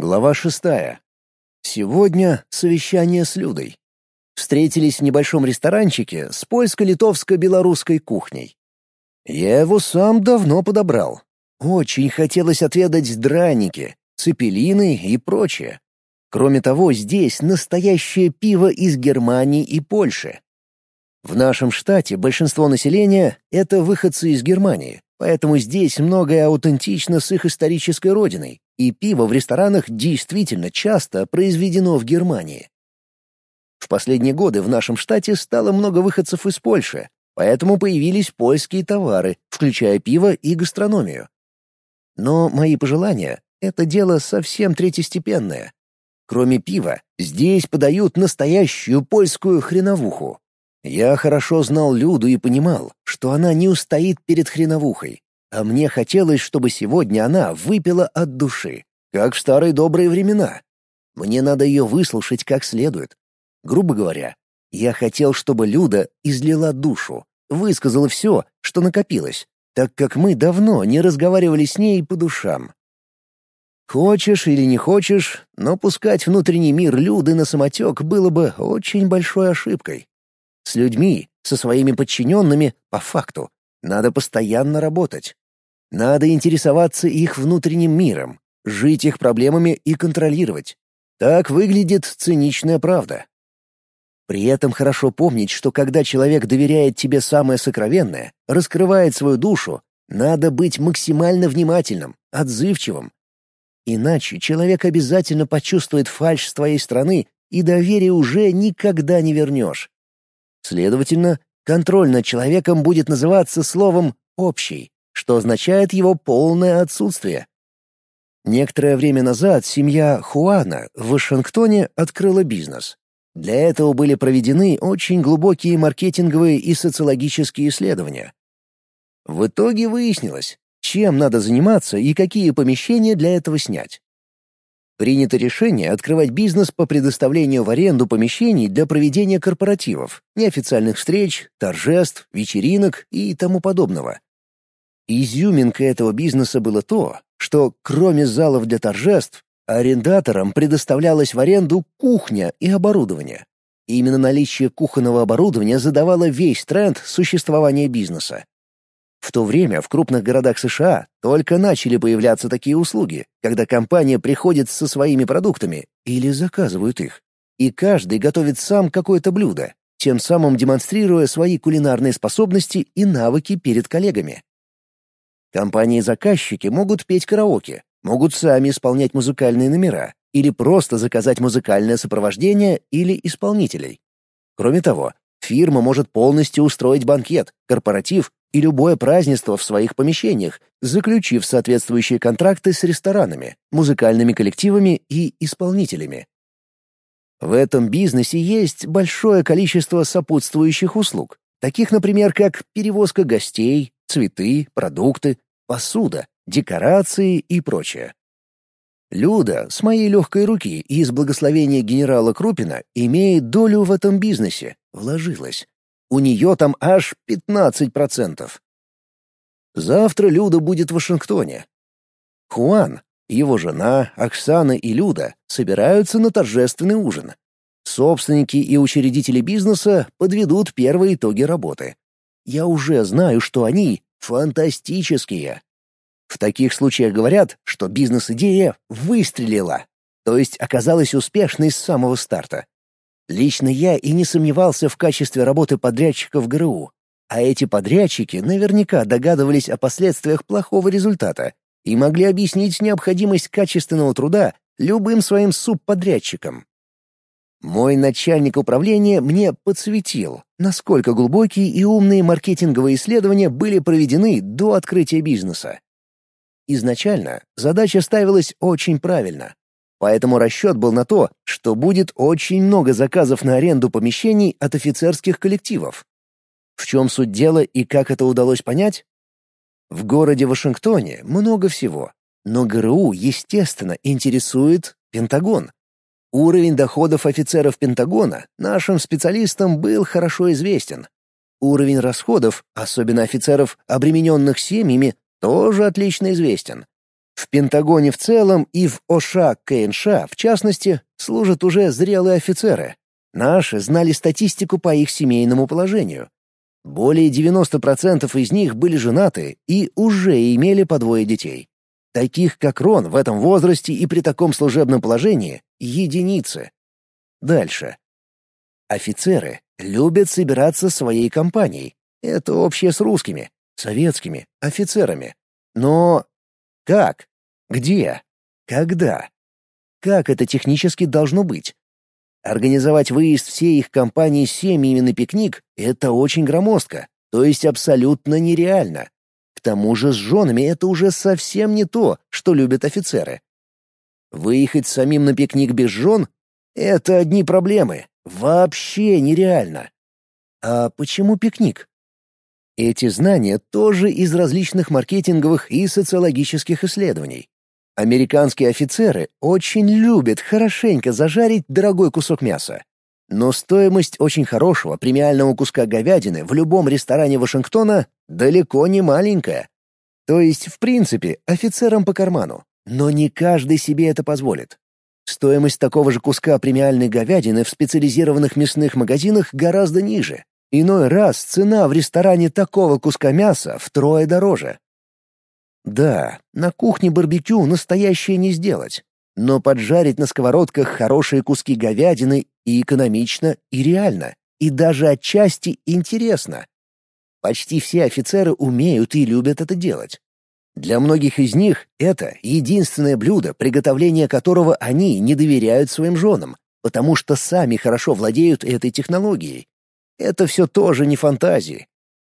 Глава шестая. Сегодня совещание с Людой. Встретились в небольшом ресторанчике с польско-литовско-белорусской кухней. Я его сам давно подобрал. Очень хотелось отведать драники, цепелины и прочее. Кроме того, здесь настоящее пиво из Германии и Польши. В нашем штате большинство населения — это выходцы из Германии, поэтому здесь многое аутентично с их исторической родиной, и пиво в ресторанах действительно часто произведено в Германии. В последние годы в нашем штате стало много выходцев из Польши, поэтому появились польские товары, включая пиво и гастрономию. Но мои пожелания — это дело совсем третьестепенное. Кроме пива, здесь подают настоящую польскую хреновуху. Я хорошо знал Люду и понимал, что она не устоит перед хреновухой, а мне хотелось, чтобы сегодня она выпила от души, как в старые добрые времена. Мне надо ее выслушать как следует. Грубо говоря, я хотел, чтобы Люда излила душу, высказала все, что накопилось, так как мы давно не разговаривали с ней по душам. Хочешь или не хочешь, но пускать внутренний мир Люды на самотек было бы очень большой ошибкой. С людьми, со своими подчиненными, по факту, надо постоянно работать. Надо интересоваться их внутренним миром, жить их проблемами и контролировать. Так выглядит циничная правда. При этом хорошо помнить, что когда человек доверяет тебе самое сокровенное, раскрывает свою душу, надо быть максимально внимательным, отзывчивым. Иначе человек обязательно почувствует фальшь с твоей стороны, и доверие уже никогда не вернешь. Следовательно, контроль над человеком будет называться словом «общий», что означает его полное отсутствие. Некоторое время назад семья Хуана в Вашингтоне открыла бизнес. Для этого были проведены очень глубокие маркетинговые и социологические исследования. В итоге выяснилось, чем надо заниматься и какие помещения для этого снять. Принято решение открывать бизнес по предоставлению в аренду помещений для проведения корпоративов, неофициальных встреч, торжеств, вечеринок и тому подобного. Изюминкой этого бизнеса было то, что кроме залов для торжеств, арендаторам предоставлялась в аренду кухня и оборудование. Именно наличие кухонного оборудования задавало весь тренд существования бизнеса. В то время в крупных городах США только начали появляться такие услуги, когда компания приходит со своими продуктами или заказывают их, и каждый готовит сам какое-то блюдо, тем самым демонстрируя свои кулинарные способности и навыки перед коллегами. Компании-заказчики могут петь караоке, могут сами исполнять музыкальные номера или просто заказать музыкальное сопровождение или исполнителей. Кроме того, фирма может полностью устроить банкет, корпоратив и любое празднество в своих помещениях, заключив соответствующие контракты с ресторанами, музыкальными коллективами и исполнителями. В этом бизнесе есть большое количество сопутствующих услуг, таких, например, как перевозка гостей, цветы, продукты, посуда, декорации и прочее. Люда с моей легкой руки и из благословения генерала Крупина имеет долю в этом бизнесе, вложилась. У нее там аж 15%. Завтра Люда будет в Вашингтоне. Хуан, его жена, Оксана и Люда собираются на торжественный ужин. Собственники и учредители бизнеса подведут первые итоги работы я уже знаю, что они фантастические. В таких случаях говорят, что бизнес-идея выстрелила, то есть оказалась успешной с самого старта. Лично я и не сомневался в качестве работы подрядчика в ГРУ, а эти подрядчики наверняка догадывались о последствиях плохого результата и могли объяснить необходимость качественного труда любым своим субподрядчикам. Мой начальник управления мне подсветил, насколько глубокие и умные маркетинговые исследования были проведены до открытия бизнеса. Изначально задача ставилась очень правильно. Поэтому расчет был на то, что будет очень много заказов на аренду помещений от офицерских коллективов. В чем суть дела и как это удалось понять? В городе Вашингтоне много всего, но ГРУ, естественно, интересует Пентагон. Уровень доходов офицеров Пентагона нашим специалистам был хорошо известен. Уровень расходов, особенно офицеров, обремененных семьями, тоже отлично известен. В Пентагоне в целом и в ОША КНШ, в частности, служат уже зрелые офицеры. Наши знали статистику по их семейному положению. Более 90% из них были женаты и уже имели по двое детей. Таких, как Рон, в этом возрасте и при таком служебном положении — единицы. Дальше. Офицеры любят собираться своей компанией. Это общее с русскими, советскими, офицерами. Но как? Где? Когда? Как это технически должно быть? Организовать выезд всей их компании с семьями на пикник — это очень громоздко, то есть абсолютно нереально. К тому же с женами это уже совсем не то, что любят офицеры. Выехать самим на пикник без жен — это одни проблемы. Вообще нереально. А почему пикник? Эти знания тоже из различных маркетинговых и социологических исследований. Американские офицеры очень любят хорошенько зажарить дорогой кусок мяса. Но стоимость очень хорошего премиального куска говядины в любом ресторане Вашингтона далеко не маленькая. То есть, в принципе, офицерам по карману. Но не каждый себе это позволит. Стоимость такого же куска премиальной говядины в специализированных мясных магазинах гораздо ниже. Иной раз цена в ресторане такого куска мяса втрое дороже. Да, на кухне барбекю настоящее не сделать, но поджарить на сковородках хорошие куски говядины и экономично, и реально, и даже отчасти интересно. Почти все офицеры умеют и любят это делать. Для многих из них это единственное блюдо, приготовление которого они не доверяют своим женам, потому что сами хорошо владеют этой технологией. Это все тоже не фантазии,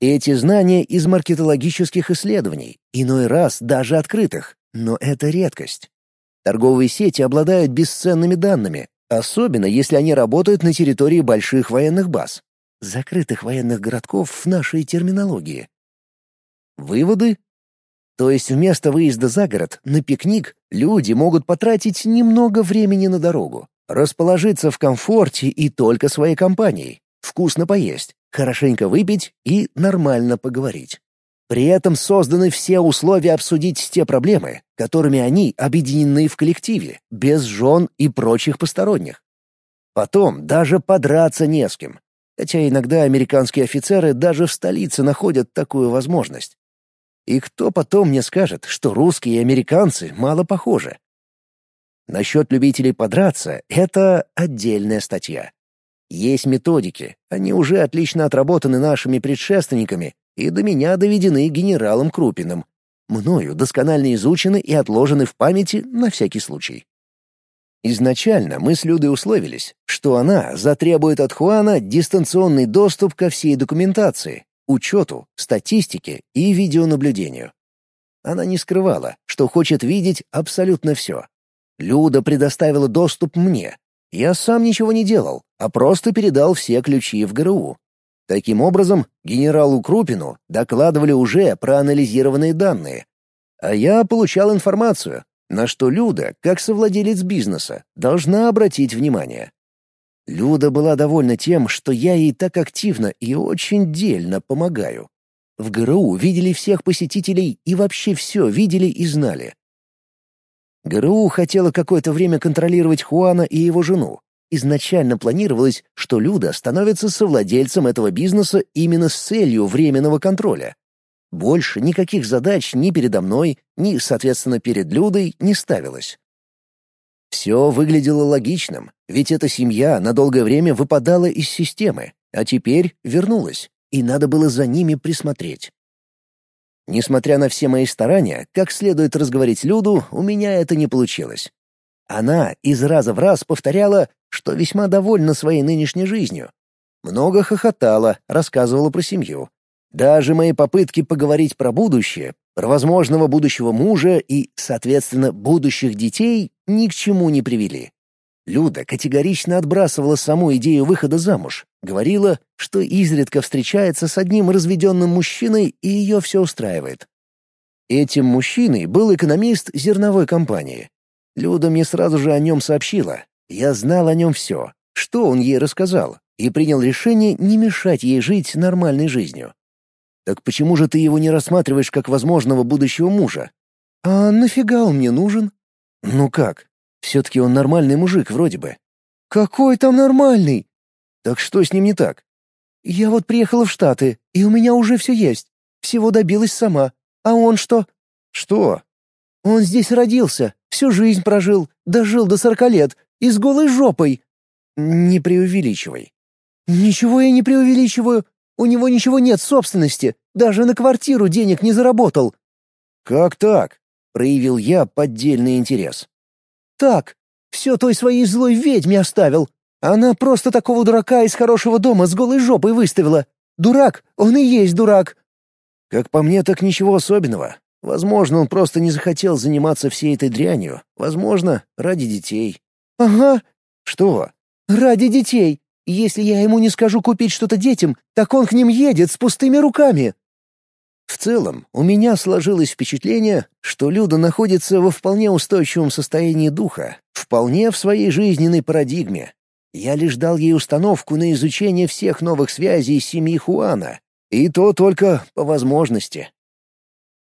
эти знания из маркетологических исследований, иной раз даже открытых, но это редкость. Торговые сети обладают бесценными данными, особенно если они работают на территории больших военных баз, закрытых военных городков в нашей терминологии. Выводы? То есть вместо выезда за город на пикник люди могут потратить немного времени на дорогу, расположиться в комфорте и только своей компанией, вкусно поесть, хорошенько выпить и нормально поговорить. При этом созданы все условия обсудить те проблемы, которыми они объединены в коллективе, без жен и прочих посторонних. Потом даже подраться не с кем, хотя иногда американские офицеры даже в столице находят такую возможность. И кто потом мне скажет, что русские и американцы мало похожи? Насчет любителей подраться — это отдельная статья. Есть методики, они уже отлично отработаны нашими предшественниками и до меня доведены генералом Крупиным. Мною досконально изучены и отложены в памяти на всякий случай. Изначально мы с Людой условились, что она затребует от Хуана дистанционный доступ ко всей документации, учету, статистике и видеонаблюдению. Она не скрывала, что хочет видеть абсолютно все. Люда предоставила доступ мне, я сам ничего не делал, а просто передал все ключи в ГРУ. Таким образом, генералу Крупину докладывали уже проанализированные данные. А я получал информацию, на что Люда, как совладелец бизнеса, должна обратить внимание. Люда была довольна тем, что я ей так активно и очень дельно помогаю. В ГРУ видели всех посетителей и вообще все видели и знали. ГРУ хотела какое-то время контролировать Хуана и его жену. Изначально планировалось, что Люда становится совладельцем этого бизнеса именно с целью временного контроля. Больше никаких задач ни передо мной, ни, соответственно, перед Людой не ставилось. Все выглядело логичным, ведь эта семья на долгое время выпадала из системы, а теперь вернулась, и надо было за ними присмотреть. Несмотря на все мои старания, как следует разговорить Люду, у меня это не получилось. Она из раза в раз повторяла, что весьма довольна своей нынешней жизнью. Много хохотала, рассказывала про семью. Даже мои попытки поговорить про будущее, про возможного будущего мужа и, соответственно, будущих детей ни к чему не привели. Люда категорично отбрасывала саму идею выхода замуж, говорила, что изредка встречается с одним разведенным мужчиной и ее все устраивает. Этим мужчиной был экономист зерновой компании. Люда мне сразу же о нем сообщила. Я знал о нем все, что он ей рассказал, и принял решение не мешать ей жить нормальной жизнью. «Так почему же ты его не рассматриваешь как возможного будущего мужа?» «А нафига он мне нужен?» «Ну как? Все-таки он нормальный мужик вроде бы». «Какой там нормальный?» «Так что с ним не так?» «Я вот приехала в Штаты, и у меня уже все есть. Всего добилась сама. А он что?» «Что?» «Он здесь родился, всю жизнь прожил, дожил до сорока лет, и с голой жопой». «Не преувеличивай». «Ничего я не преувеличиваю. У него ничего нет собственности, даже на квартиру денег не заработал». «Как так?» — проявил я поддельный интерес. «Так, все той своей злой ведьме оставил. Она просто такого дурака из хорошего дома с голой жопой выставила. Дурак, он и есть дурак». «Как по мне, так ничего особенного. Возможно, он просто не захотел заниматься всей этой дрянью. Возможно, ради детей». «Ага». «Что?» «Ради детей. Если я ему не скажу купить что-то детям, так он к ним едет с пустыми руками». В целом, у меня сложилось впечатление, что Люда находится во вполне устойчивом состоянии духа, вполне в своей жизненной парадигме. Я лишь дал ей установку на изучение всех новых связей семьи Хуана, и то только по возможности.